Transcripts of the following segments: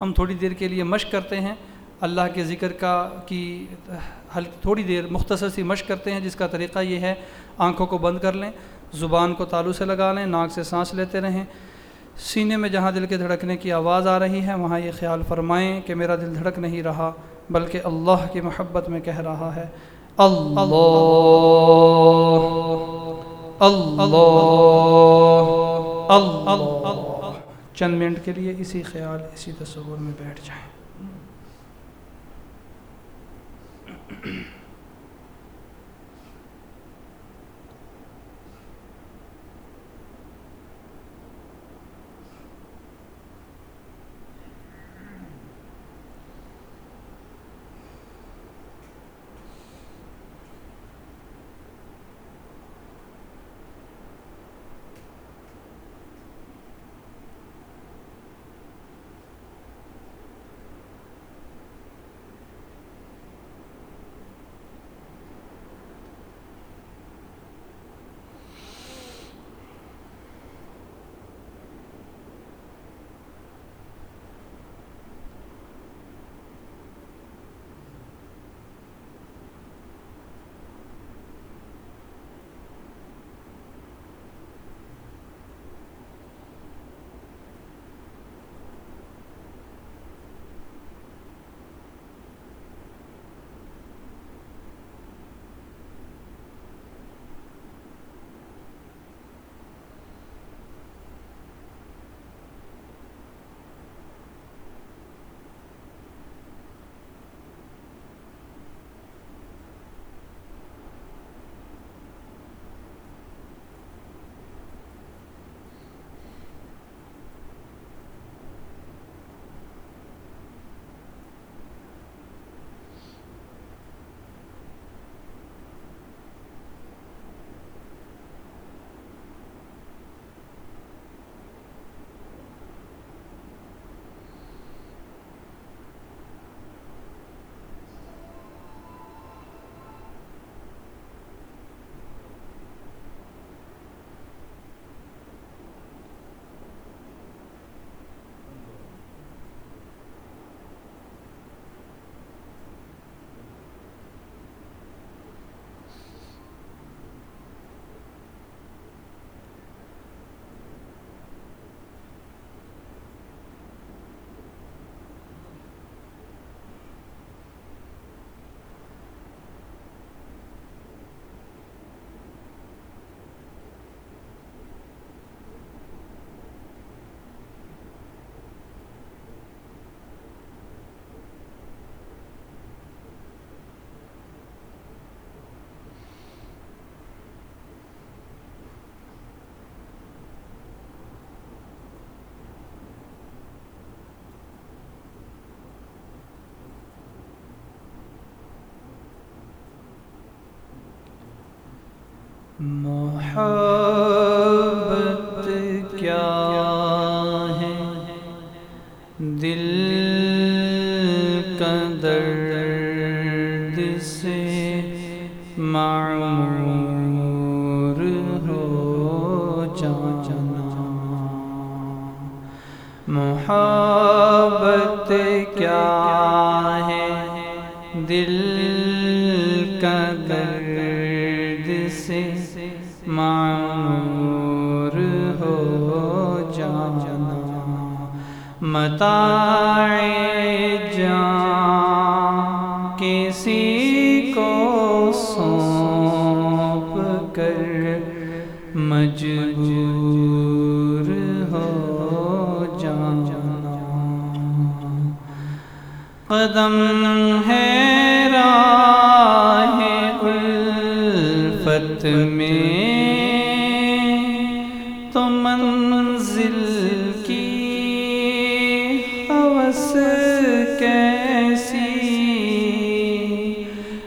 ہم تھوڑی دیر کے لیے مشق کرتے ہیں اللہ کے ذکر کا کی تھوڑی دیر مختصر سی مشق کرتے ہیں جس کا طریقہ یہ ہے آنکھوں کو بند کر لیں زبان کو تالو سے لگا لیں ناک سے سانس لیتے رہیں سینے میں جہاں دل کے دھڑکنے کی آواز آ رہی ہے وہاں یہ خیال فرمائیں کہ میرا دل دھڑک نہیں رہا بلکہ اللہ کی محبت میں کہہ رہا ہے اللہ اللہ اللہ چند منٹ کے لیے اسی خیال اسی تصور میں بیٹھ جائیں۔ محبت کیا ہے؟ دل کا درد سے معمور ہو جانا۔ محبت معمور ہو جانا، متاع جان، کسی کو سونپ کر مجبور ہو جانا۔ قدم ہے راہ الفت میں حوث کیسی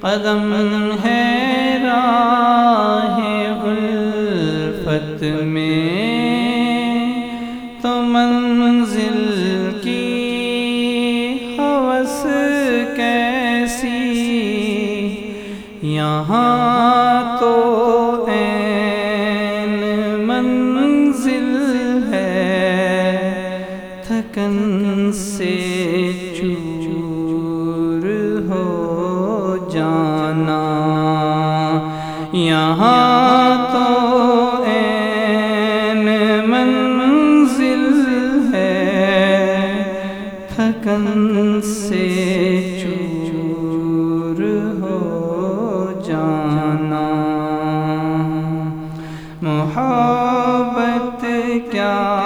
قدم ہے راہ الفت میں؟ تو منزل کی حوث کیسی؟ یہاں یہاں تو این منزل ہے تھکن سے چور ہو جانا۔ محبت کیا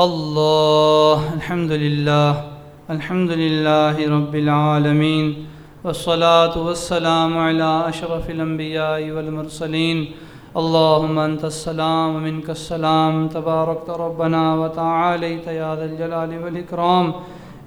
اللہ الحمد للہ الحمد للہ رب العالمین، والصلاة والسلام على اشرف الانبیاء والمرسلین۔ اللہم انت السلام ومنک السلام، تبارکت ربنا وتعالیت یا ذا الجلال والاکرام۔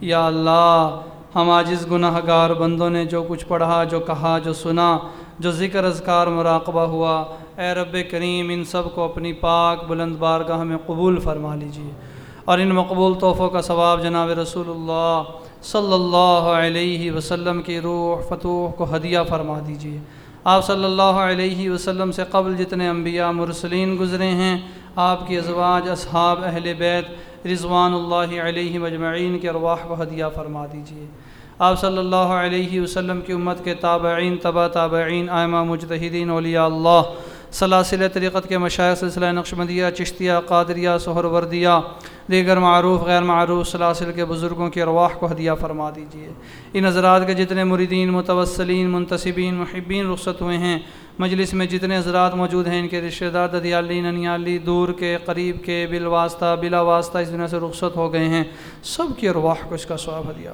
یا اللہ، ہم عاجز گناہ گار بندوں نے جو کچھ پڑھا، جو کہا، جو سنا، جو ذکر، اذکار، مراقبہ ہوا، اے رب کریم، ان سب کو اپنی پاک بلند بارگاہ میں قبول فرما لیجیے اور ان مقبول تحفوں کا ثواب جناب رسول اللہ صلی اللہ علیہ وسلم کی روح فتوح کو ہدیہ فرما دیجیے آپ صلی اللہ علیہ وسلم سے قبل جتنے انبیاء مرسلین گزرے ہیں، آپ کی ازواج، اصحاب، اہل بیت رضوان اللہ علیہ مجمعین کے ارواح کو ہدیہ فرما دیجیے آپ صلی اللہ علیہ وسلم کی امت کے تابعین، تبا تابعین آئمہ مجتہدین، اولیاء اللہ سلاسل طریقت کے مشاعر سلسلہ نقشبندیہ، چشتیہ، قادریہ سہر وردیہ دیگر معروف، غیر معروف سلاسل کے بزرگوں کی ارواح کو ہدیہ فرما دیجیے ان حضرات کے جتنے مریدین، متوسلین منتصبین محبین رخصت ہوئے ہیں، مجلس میں جتنے حضرات موجود ہیں، ان کے رشتہ دار ددیالی، ننیالی، دور کے، قریب کے بال واسطہ بلا واسطہ اس دنیا سے رخصت ہو گئے ہیں، سب کی ارواح کو اس کا ثواب ہدیہ۔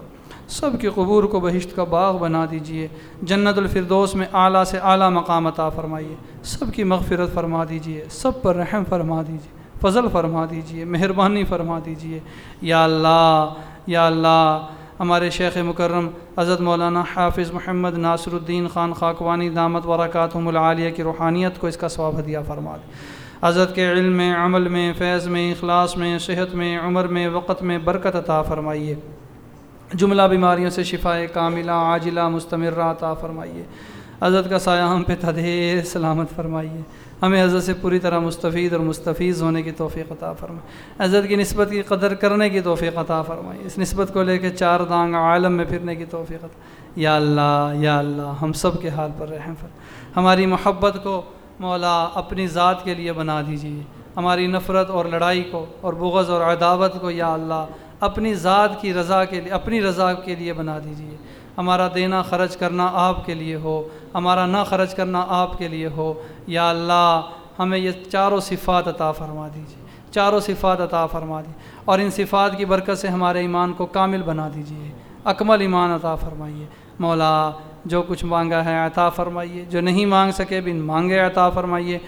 سب کے قبور کو بہشت کا باغ بنا دیجیے۔ جنت الفردوس میں اعلیٰ سے اعلیٰ مقام عطا فرمائیے۔ سب کی مغفرت فرما دیجیے، سب پر رحم فرما دیجیے، فضل فرما دیجیے، مہربانی فرما دیجیے۔ یا اللہ یا اللہ، ہمارے شیخ مکرم حضرت مولانا حافظ محمد ناصر الدین خان خاکوانی دامت ورکاتہم العالیہ کی روحانیت کو اس کا ثواب ہدیہ فرما دے۔ حضرت کے علم میں، عمل میں، فیض میں، اخلاص میں، صحت میں، عمر میں، وقت میں برکت عطا فرمائیے۔ جملہ بیماریوں سے شفاء کاملہ، عاجلہ، مستمرہ، عطا فرمائیے۔ حضرت کا سایہ ہم پہ تدھیر، سلامت فرمائیے۔ ہمیں حضرت سے پوری طرح مستفید اور مستفیض ہونے کی توفیق عطا فرمائے۔ حضرت کی نسبت کی قدر کرنے کی توفیق عطا فرمائیے۔ اس نسبت کو لے کے چار دانگ عالم میں پھرنے کی توفیق عطا یا اللہ یا اللہ، ہم سب کے حال پر رحم فر ہماری محبت کو مولا اپنی ذات کے لیے بنا دیجیے۔ ہماری نفرت اور لڑائی کو اور بغض اور عداوت کو یا اللہ اپنی ذات کی رضا کے لیے، اپنی رضا کے لیے بنا دیجیے ہمارا دینا خرچ کرنا آپ کے لیے ہو، ہمارا نہ خرچ کرنا آپ کے لیے ہو۔ یا اللہ، ہمیں یہ چاروں صفات عطا فرما دیجیے چاروں صفات عطا فرما دی اور ان صفات کی برکت سے ہمارے ایمان کو کامل بنا دیجیے اکمل ایمان عطا فرمائیے۔ مولا، جو کچھ مانگا ہے عطا فرمائیے۔ جو نہیں مانگ سکے بن مانگے عطا فرمائیے۔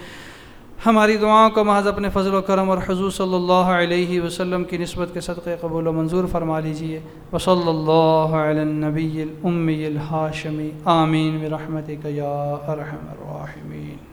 ہماری دعاؤں کو محض اپنے فضل و کرم اور حضور صلی اللہ علیہ وسلم کی نسبت کے صدقے قبول و منظور فرما لیجیے وصلی اللہ علی النبی الامی الحاشمی۔ آمین برحمتک یا ارحم الراحمین۔